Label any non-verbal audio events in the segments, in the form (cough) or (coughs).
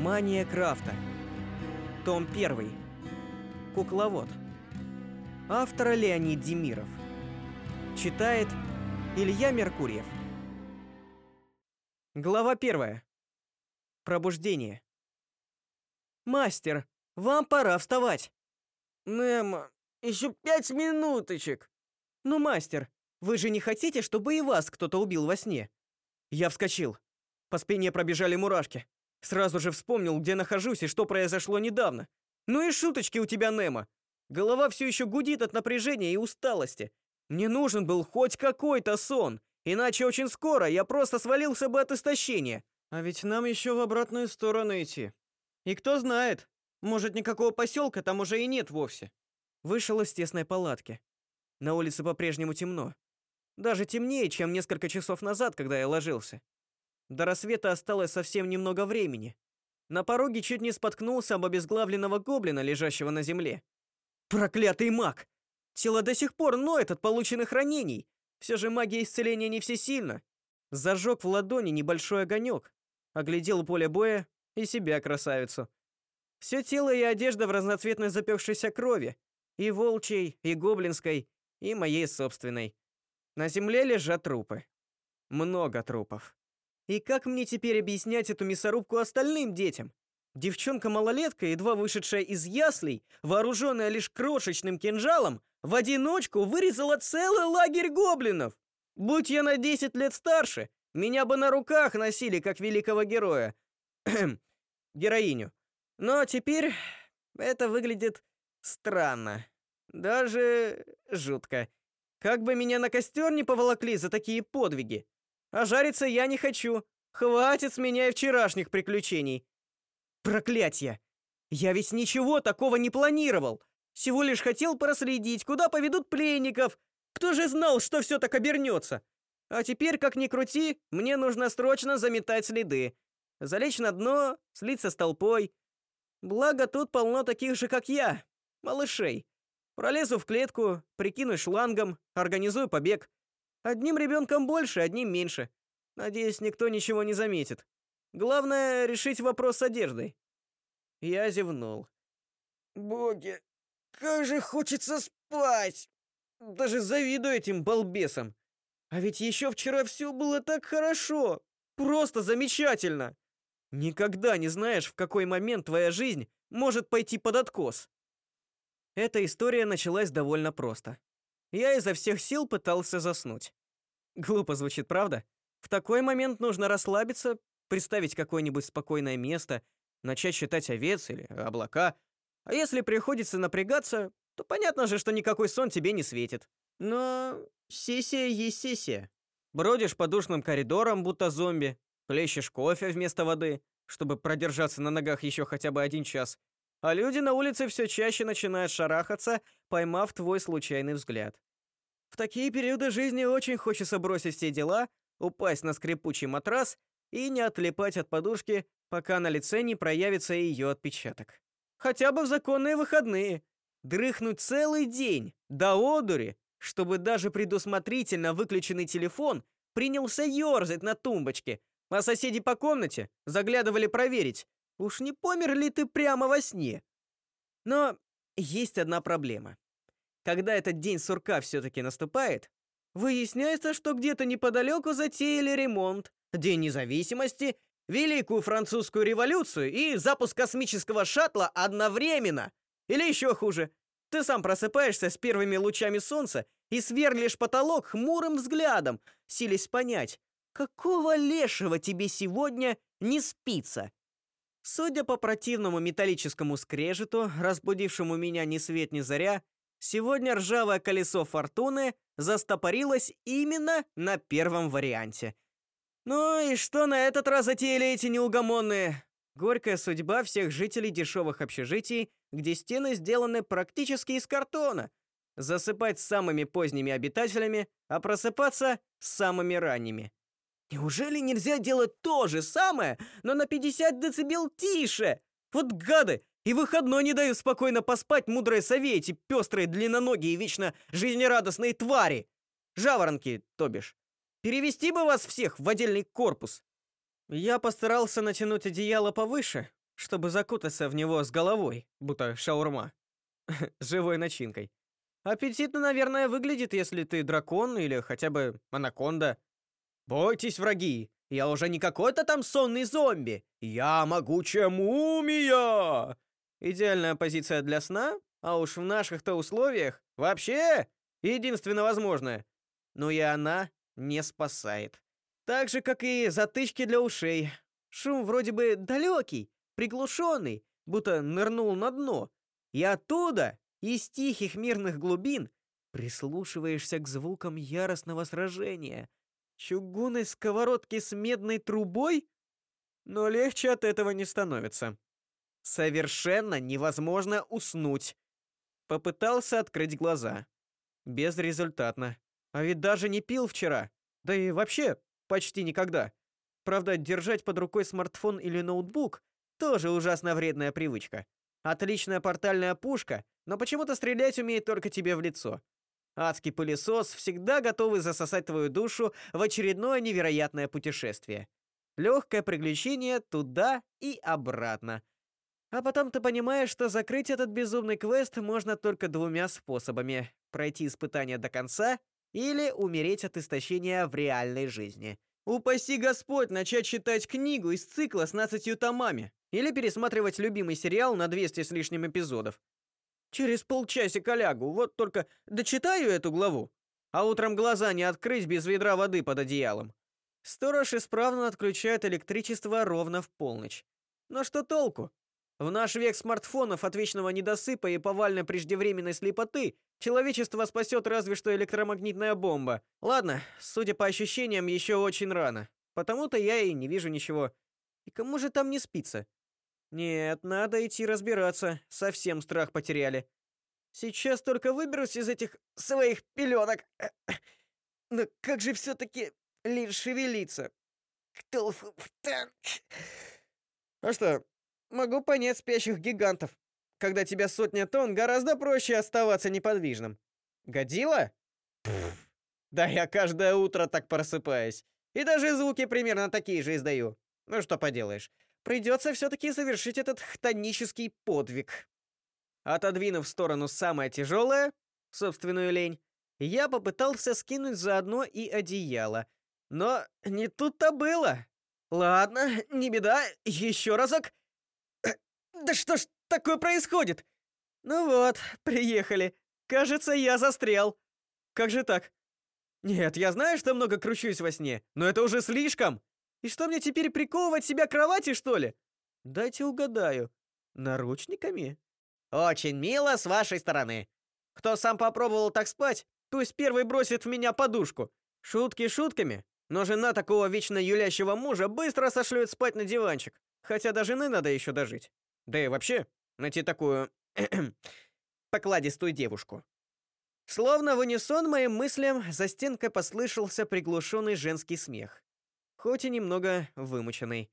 Мания крафта. Том 1. Кукловод. Автор Леонид Демиров. Читает Илья Меркурьев. Глава 1. Пробуждение. Мастер, вам пора вставать. Немо, еще пять минуточек. Ну, мастер, вы же не хотите, чтобы и вас кто-то убил во сне? Я вскочил. По спине пробежали мурашки. Сразу же вспомнил, где нахожусь и что произошло недавно. Ну и шуточки у тебя, Немо. Голова все еще гудит от напряжения и усталости. Мне нужен был хоть какой-то сон, иначе очень скоро я просто свалился бы от истощения. А ведь нам еще в обратную сторону идти. И кто знает, может, никакого поселка там уже и нет вовсе. Вышел из тесной палатки. На улице по-прежнему темно. Даже темнее, чем несколько часов назад, когда я ложился. До рассвета осталось совсем немного времени. На пороге чуть не споткнулся об обезглавленного гоблина, лежащего на земле. Проклятый маг! Тело до сих пор ноет от полученных ранений. Все же магия исцеления не всесильна. Зажег в ладони небольшой огонек, оглядел поле боя и себя красавицу. Все тело и одежда в разноцветной запекшейся крови, и волчьей, и гоблинской, и моей собственной. На земле лежат трупы. Много трупов. И как мне теперь объяснять эту мясорубку остальным детям? Девчонка-малолетка, едва вышедшая из яслей, вооруженная лишь крошечным кинжалом, в одиночку вырезала целый лагерь гоблинов. Будь я на 10 лет старше, меня бы на руках носили как великого героя. Героиню. Но теперь это выглядит странно. Даже жутко. Как бы меня на костер не поволокли за такие подвиги. А жариться я не хочу. Хватит с меня и вчерашних приключений. Проклятье! Я ведь ничего такого не планировал. Всего лишь хотел проследить, куда поведут пленников. Кто же знал, что все так обернется? А теперь, как ни крути, мне нужно срочно заметать следы. Залечь на дно, слиться с толпой. Благо тут полно таких же, как я, малышей. Пролезу в клетку, прикинусь шлангом, организую побег. Одним ребенком больше, одним меньше. Надеюсь, никто ничего не заметит. Главное решить вопрос с одеждой. Я зевнул. Боги, как же хочется спать. Даже завидую этим балбесам. А ведь еще вчера все было так хорошо. Просто замечательно. Никогда не знаешь, в какой момент твоя жизнь может пойти под откос. Эта история началась довольно просто. Я изо всех сил пытался заснуть. Глупо звучит, правда? В такой момент нужно расслабиться, представить какое-нибудь спокойное место, начать считать овец или облака. А если приходится напрягаться, то понятно же, что никакой сон тебе не светит. Но сессия есть сессия. Бродишь по душным коридорам, будто зомби, плещешь кофе вместо воды, чтобы продержаться на ногах еще хотя бы один час. А люди на улице все чаще начинают шарахаться, поймав твой случайный взгляд. В такие периоды жизни очень хочется бросить все дела, упасть на скрипучий матрас и не отлипать от подушки, пока на лице не проявится ее отпечаток. Хотя бы в законные выходные. Дрыхнуть целый день, до одури, чтобы даже предусмотрительно выключенный телефон принялся ёрзать на тумбочке, а соседи по комнате заглядывали проверить, Уж не помер ли ты прямо во сне? Но есть одна проблема. Когда этот день сурка все таки наступает, выясняется, что где-то неподалеку затеяли ремонт, День независимости, Великую французскую революцию и запуск космического шаттла одновременно. Или еще хуже, ты сам просыпаешься с первыми лучами солнца и сверлишь потолок хмурым взглядом, силясь понять, какого лешего тебе сегодня не спится. Судя по противному металлическому скрежету, разбудившему меня ни свет ни заря, сегодня ржавое колесо фортуны застопорилось именно на первом варианте. Ну и что на этот раз затеяли эти неугомонные? Горькая судьба всех жителей дешевых общежитий, где стены сделаны практически из картона. Засыпать с самыми поздними обитателями, а просыпаться с самыми ранними. Неужели нельзя делать то же самое, но на 50 децибел тише? Вот гады! И выходной не дают спокойно поспать мудрые сове эти пестрые, длинноногие вечно жизнерадостные твари. Жаворонки, то бишь. Перевести бы вас всех в отдельный корпус. Я постарался натянуть одеяло повыше, чтобы закутаться в него с головой, будто шаурма. (laughs) С живой начинкой. Аппетитно, наверное, выглядит, если ты дракон или хотя бы анаконда. Бойтесь, враги, я уже не какой-то там сонный зомби. Я могучая мумия. Идеальная позиция для сна, а уж в наших-то условиях вообще единственно возможное. Но и она не спасает. Так же, как и затычки для ушей. Шум вроде бы далекий, приглушенный, будто нырнул на дно. И оттуда, из тихих мирных глубин, прислушиваешься к звукам яростного сражения. Чугунной сковородки с медной трубой? Но легче от этого не становится. Совершенно невозможно уснуть. Попытался открыть глаза. Безрезультатно. А ведь даже не пил вчера. Да и вообще, почти никогда. Правда, держать под рукой смартфон или ноутбук тоже ужасно вредная привычка. Отличная портальная пушка, но почему-то стрелять умеет только тебе в лицо. Адский пылесос всегда готовый засосать твою душу в очередное невероятное путешествие. Легкое приключение туда и обратно. А потом ты понимаешь, что закрыть этот безумный квест можно только двумя способами: пройти испытание до конца или умереть от истощения в реальной жизни. Упаси Господь начать читать книгу из цикла с 12 томами или пересматривать любимый сериал на 200 с лишним эпизодов. Через полчасика лягу, вот только дочитаю эту главу, а утром глаза не открыть без ведра воды под одеялом. Сторож исправно отключает электричество ровно в полночь. Но что толку? В наш век смартфонов от вечного недосыпа и повальной преждевременной слепоты человечество спасет разве что электромагнитная бомба. Ладно, судя по ощущениям, еще очень рано. Потому-то я и не вижу ничего. И кому же там не спится? Нет, надо идти разбираться. Совсем страх потеряли. Сейчас только выберусь из этих своих пеленок. (coughs) Но как же все таки лишь шевелиться? Кто А что, Могу понять спящих гигантов. Когда тебя сотня тонн, гораздо проще оставаться неподвижным. Годила? Да я каждое утро так просыпаюсь. И даже звуки примерно такие же издаю. Ну что поделаешь. Придется все-таки завершить этот хтонический подвиг. Отодвинув в сторону самое тяжелое, собственную лень, я попытался скинуть заодно и одеяло. Но не тут-то было. Ладно, не беда, еще разок. (clears throat) Да что ж такое происходит? Ну вот, приехали. Кажется, я застрял. Как же так? Нет, я знаю, что много кручусь во сне, но это уже слишком. И что мне теперь приковывать себя к кровати, что ли? Дайте угадаю. Наручниками? Очень мило с вашей стороны. Кто сам попробовал так спать, пусть первый бросит в меня подушку. Шутки шутками, но жена такого вечно юлящего мужа быстро сошлет спать на диванчик. Хотя до жены надо еще дожить. Да и вообще, найти такую (clears throat) покладистую девушку. Словно в унисон моим мыслям за стенкой послышался приглушенный женский смех, хоть и немного вымученный.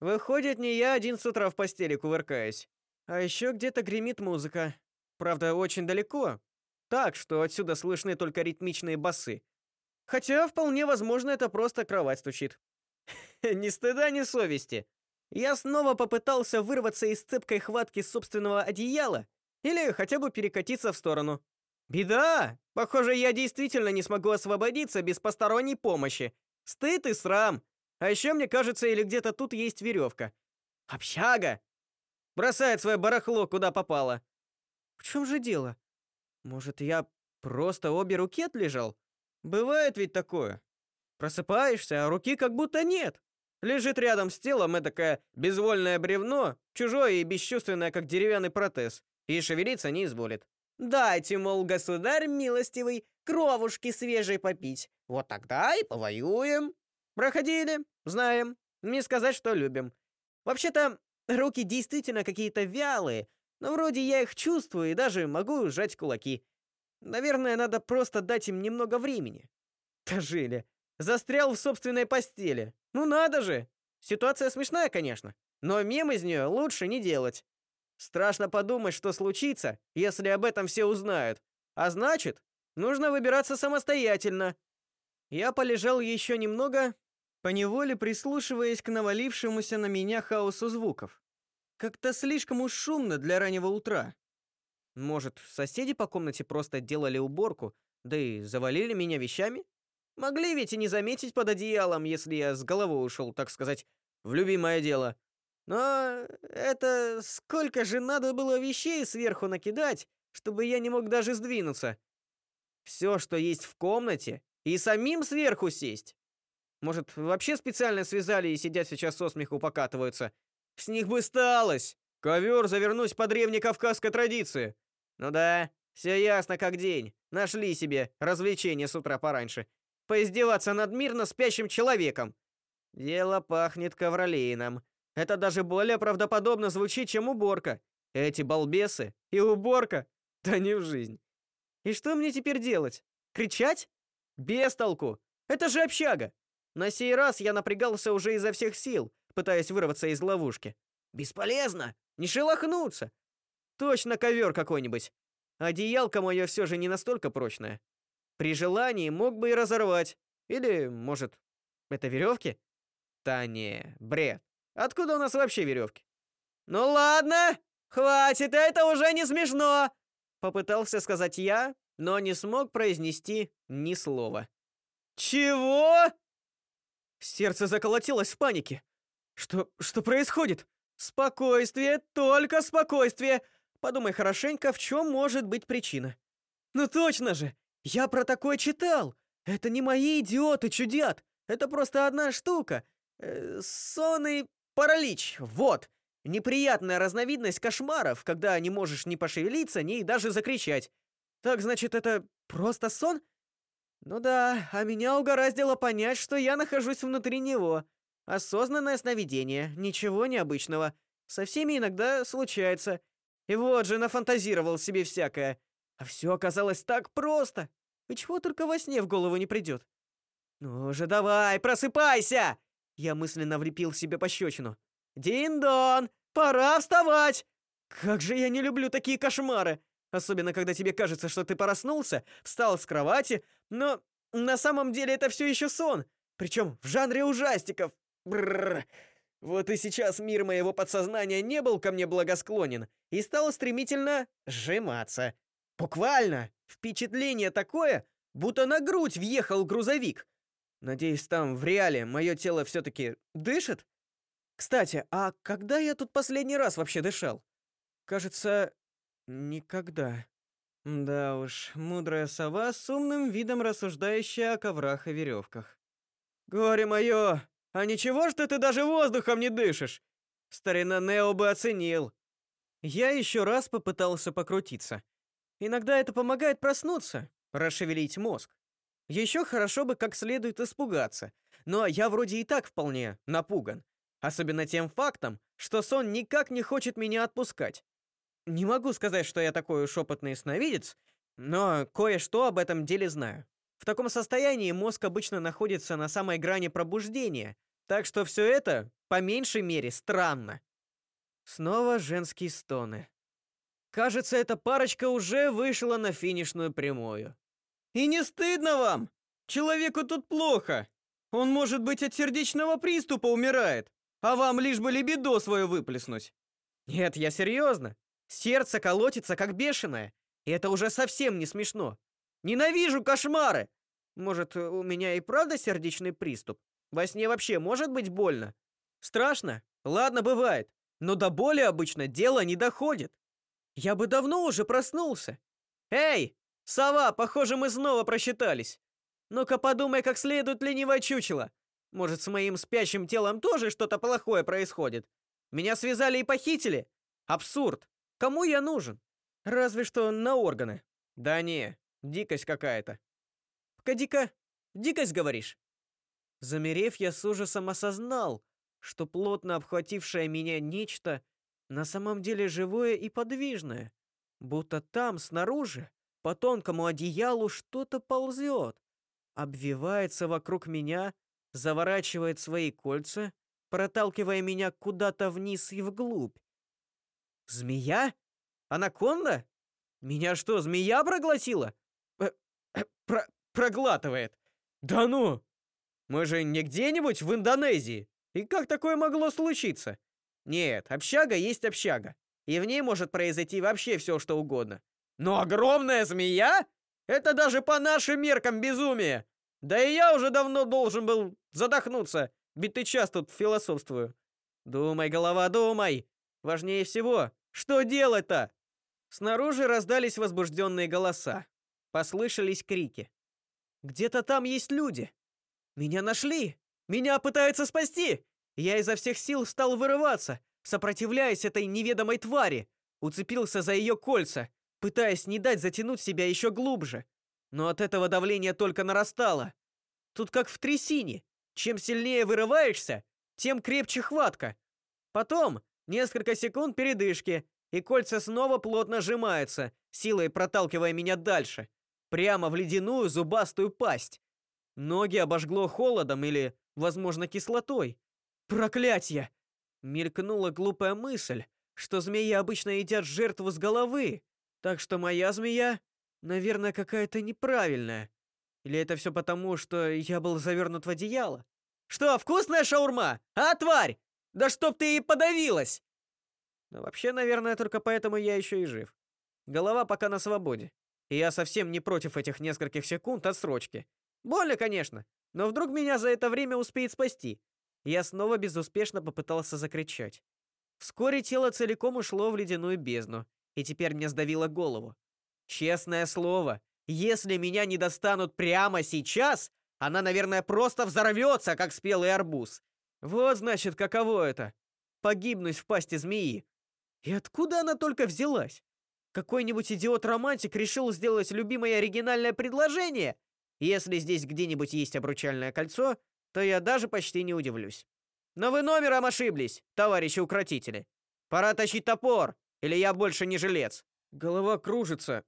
Выходит, не я один с утра в постели кувыркаюсь, а еще где-то гремит музыка. Правда, очень далеко. Так, что отсюда слышны только ритмичные басы. Хотя вполне возможно, это просто кровать стучит. (laughs) ни стыда, ни совести. Я снова попытался вырваться из цепкой хватки собственного одеяла или хотя бы перекатиться в сторону. Беда! Похоже, я действительно не смогу освободиться без посторонней помощи. Стыд и срам. А еще мне кажется, или где-то тут есть веревка. Общага! Бросает свое барахло куда попало. В чем же дело? Может, я просто обе руки отлежал? Бывает ведь такое. Просыпаешься, а руки как будто нет. Лежит рядом с телом эдакое безвольное бревно, чужое и бесчувственное, как деревянный протез, и шевелиться не изволит. Дайте, мол, государь милостивый, кровушки свежей попить. Вот тогда и повоюем. Проходили, знаем. Не сказать, что любим. Вообще-то, руки действительно какие-то вялые, но вроде я их чувствую и даже могу сжать кулаки. Наверное, надо просто дать им немного времени. Тажили. Застрял в собственной постели. Ну надо же! Ситуация смешная, конечно, но мем из нее лучше не делать. Страшно подумать, что случится, если об этом все узнают. А значит, нужно выбираться самостоятельно. Я полежал еще немного, поневоле прислушиваясь к навалившемуся на меня хаосу звуков. Как-то слишком уж шумно для раннего утра. Может, соседи по комнате просто делали уборку, да и завалили меня вещами? Могли ведь и не заметить под одеялом, если я с головой ушел, так сказать, в любимое дело. Но это сколько же надо было вещей сверху накидать, чтобы я не мог даже сдвинуться. Все, что есть в комнате, и самим сверху сесть. Может, вообще специально связали и сидят сейчас со смеху покатываются. С них бы сталось. Ковер завернуть по древней кавказской традиции. Ну да, все ясно как день. Нашли себе развлечение с утра пораньше поиздеваться над мирно спящим человеком. Дело пахнет ковролином. Это даже более правдоподобно звучит, чем уборка. Эти балбесы и уборка. Да не в жизнь. И что мне теперь делать? Кричать? Без толку. Это же общага. На сей раз я напрягался уже изо всех сил, пытаясь вырваться из ловушки. Бесполезно. Не шелохнуться. Точно ковер какой-нибудь. Одеялко мое все же не настолько прочное. При желании мог бы и разорвать. Или, может, это веревки? Да не, бред. Откуда у нас вообще веревки? Ну ладно, хватит, это уже не смешно, попытался сказать я, но не смог произнести ни слова. Чего? Сердце заколотилось в панике. Что что происходит? Спокойствие, только спокойствие. Подумай хорошенько, в чем может быть причина. Ну точно же, я про такое читал. Это не мои идиоты чудят. Это просто одна штука. Э, сон и паралич. Вот. Неприятная разновидность кошмаров, когда не можешь ни пошевелиться, ни даже закричать. Так значит, это просто сон? Ну да, а меня угораздило понять, что я нахожусь внутри него. Осознанное сновидение, ничего необычного. Со всеми иногда случается. И вот же нафантазировал себе всякое. А все оказалось так просто. И чего только во сне в голову не придет. Ну же давай, просыпайся! Я мысленно влепил себе пощечину. Дин-дон, пора вставать! Как же я не люблю такие кошмары! Особенно, когда тебе кажется, что ты проснулся, встал с кровати, но на самом деле это все еще сон, причем в жанре ужастиков. Бррр. Вот и сейчас мир моего подсознания не был ко мне благосклонен и стал стремительно сжиматься. Буквально. Впечатление такое, будто на грудь въехал грузовик. Надеюсь, там в реале мое тело все таки дышит. Кстати, а когда я тут последний раз вообще дышал? Кажется, никогда. Да уж, мудрая сова с умным видом рассуждающая о коврах и веревках. Горе мое, а ничего, что ты даже воздухом не дышишь? Старина Нео бы оценил. Я еще раз попытался покрутиться. Иногда это помогает проснуться, расшевелить мозг. Еще хорошо бы как следует испугаться. Но я вроде и так вполне напуган, особенно тем фактом, что сон никак не хочет меня отпускать. Не могу сказать, что я такой уж опытный сновидец, но кое-что об этом деле знаю. В таком состоянии мозг обычно находится на самой грани пробуждения, так что все это, по меньшей мере, странно. Снова женские стоны. Кажется, эта парочка уже вышла на финишную прямую. И не стыдно вам? Человеку тут плохо. Он, может быть, от сердечного приступа умирает, а вам лишь бы либидо свое выплеснуть. Нет, я серьезно. Сердце колотится как бешеное, и это уже совсем не смешно. Ненавижу кошмары. Может, у меня и правда сердечный приступ? Во сне вообще может быть больно? Страшно? Ладно, бывает. Но до боли обычно дело не доходит. Я бы давно уже проснулся. Эй, сова, похоже, мы снова просчитались. Ну-ка подумай, как следует ленивое чучело. Может, с моим спящим телом тоже что-то плохое происходит? Меня связали и похитили? Абсурд. Кому я нужен? Разве что на органы. Да не, дикость какая-то. Погоди-ка, дикость говоришь? Замерев, я с ужасом осознал, что плотно обхватившее меня нечто на самом деле живое и подвижное, будто там снаружи по тонкому одеялу что-то ползет, обвивается вокруг меня, заворачивает свои кольца, проталкивая меня куда-то вниз и вглубь. Змея? Анаконда? Меня что, змея проглотила? Э, э, про проглатывает. Да ну! Мы же не где-нибудь в Индонезии. И как такое могло случиться? Нет, общага есть общага. И в ней может произойти вообще все, что угодно. Но огромная змея? Это даже по нашим меркам безумие. Да и я уже давно должен был задохнуться. Битый час тут философствую. Думай, голова, думай. Важнее всего, что делать-то? Снаружи раздались возбужденные голоса. Послышались крики. Где-то там есть люди. Меня нашли. Меня пытаются спасти. Я изо всех сил стал вырываться, сопротивляясь этой неведомой твари. Уцепился за ее кольца, пытаясь не дать затянуть себя еще глубже. Но от этого давление только нарастало. Тут как в трясине. Чем сильнее вырываешься, тем крепче хватка. Потом несколько секунд передышки, и кольца снова плотно сжимаются, силой проталкивая меня дальше, прямо в ледяную зубастую пасть. Ноги обожгло холодом или, возможно, кислотой. Проклятье! Мелькнула глупая мысль, что змеи обычно едят жертву с головы, так что моя змея, наверное, какая-то неправильная. Или это все потому, что я был завернут в одеяло? Что, вкусная шаурма? А, тварь? Да чтоб ты и подавилась! Но вообще, наверное, только поэтому я еще и жив. Голова пока на свободе. И я совсем не против этих нескольких секунд отсрочки. Больно, конечно, но вдруг меня за это время успеет спасти. Я снова безуспешно попытался закричать. Вскоре тело целиком ушло в ледяную бездну, и теперь мне сдавило голову. Честное слово, если меня не достанут прямо сейчас, она, наверное, просто взорвется, как спелый арбуз. Вот, значит, каково это погибнуть в пасти змеи. И откуда она только взялась? Какой-нибудь идиот-романтик решил сделать любимое оригинальное предложение? Если здесь где-нибудь есть обручальное кольцо, то я даже почти не удивлюсь. Но вы номером ошиблись, товарищи укротители. Пора тащить топор, или я больше не жилец. Голова кружится,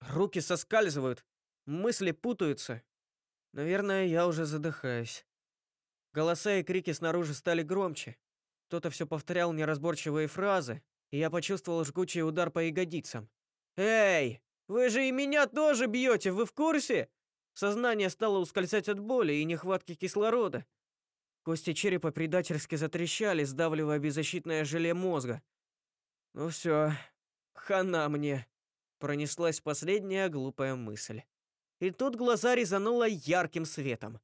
руки соскальзывают, мысли путаются. Наверное, я уже задыхаюсь. Голоса и крики снаружи стали громче. Кто-то все повторял неразборчивые фразы, и я почувствовал жгучий удар по ягодицам. Эй, вы же и меня тоже бьете, вы в курсе? Сознание стало ускользать от боли и нехватки кислорода. Кости черепа предательски затрещали, сдавливая беззащитное желе мозга. Ну все, хана мне, пронеслась последняя глупая мысль. И тут глаза резануло ярким светом.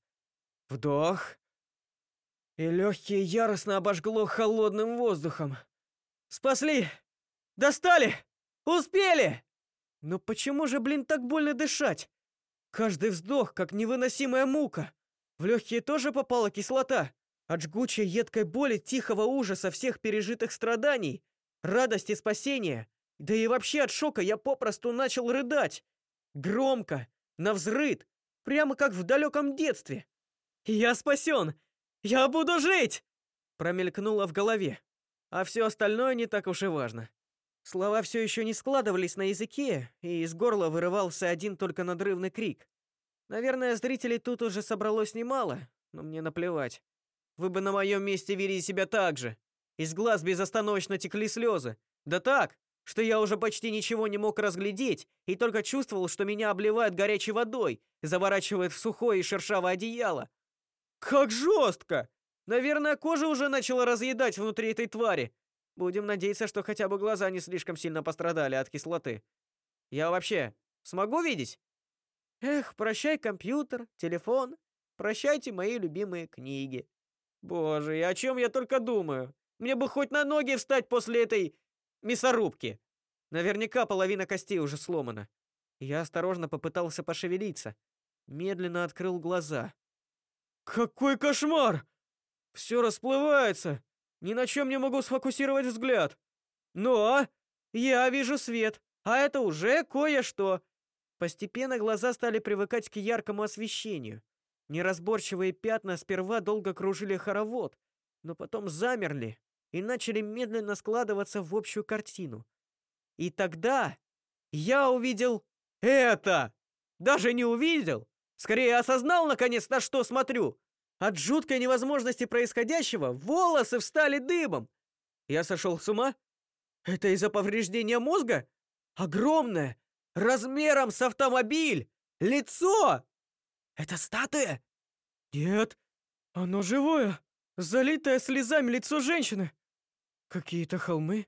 Вдох. И легкие яростно обожгло холодным воздухом. Спасли! Достали! Успели! Но почему же, блин, так больно дышать? Каждый вздох, как невыносимая мука. В легкие тоже попала кислота. От жгучей едкой боли, тихого ужаса всех пережитых страданий, радости спасения, да и вообще от шока я попросту начал рыдать. Громко, навзрыд, прямо как в далеком детстве. «Я спасен! Я буду жить!» Промелькнуло в голове. А все остальное не так уж и важно. Слова все еще не складывались на языке, и из горла вырывался один только надрывный крик. Наверное, зрителей тут уже собралось немало, но мне наплевать. Вы бы на моем месте вели себя так же. Из глаз безостановочно текли слезы. Да так, что я уже почти ничего не мог разглядеть и только чувствовал, что меня обливают горячей водой, заворачивают в сухое и шершавое одеяло. Как жестко! Наверное, кожа уже начала разъедать внутри этой твари. Будем надеяться, что хотя бы глаза не слишком сильно пострадали от кислоты. Я вообще смогу видеть? Эх, прощай компьютер, телефон, прощайте мои любимые книги. Боже, и о чем я только думаю? Мне бы хоть на ноги встать после этой мясорубки. Наверняка половина костей уже сломана. Я осторожно попытался пошевелиться, медленно открыл глаза. Какой кошмар! Все расплывается. Ни на чем не могу сфокусировать взгляд. Но я вижу свет, а это уже кое-что. Постепенно глаза стали привыкать к яркому освещению. Неразборчивые пятна сперва долго кружили хоровод, но потом замерли и начали медленно складываться в общую картину. И тогда я увидел это. Даже не увидел, скорее осознал наконец, на что смотрю. От жуткой невозможности происходящего волосы встали дыбом. Я сошел с ума? Это из-за повреждения мозга? Огромное, размером с автомобиль, лицо! Это статуя? Нет, оно живое, залитое слезами лицо женщины. Какие-то холмы?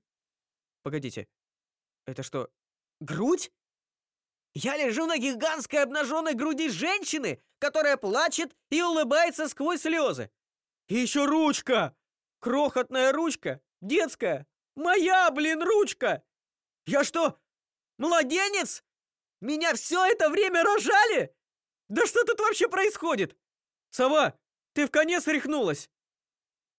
Погодите. Это что, грудь? Я лежу на гигантской обнаженной груди женщины, которая плачет и улыбается сквозь слезы. И еще ручка! Крохотная ручка, детская. Моя, блин, ручка! Я что, младенец? Меня все это время рожали? Да что тут вообще происходит? Сова, ты в конец рехнулась.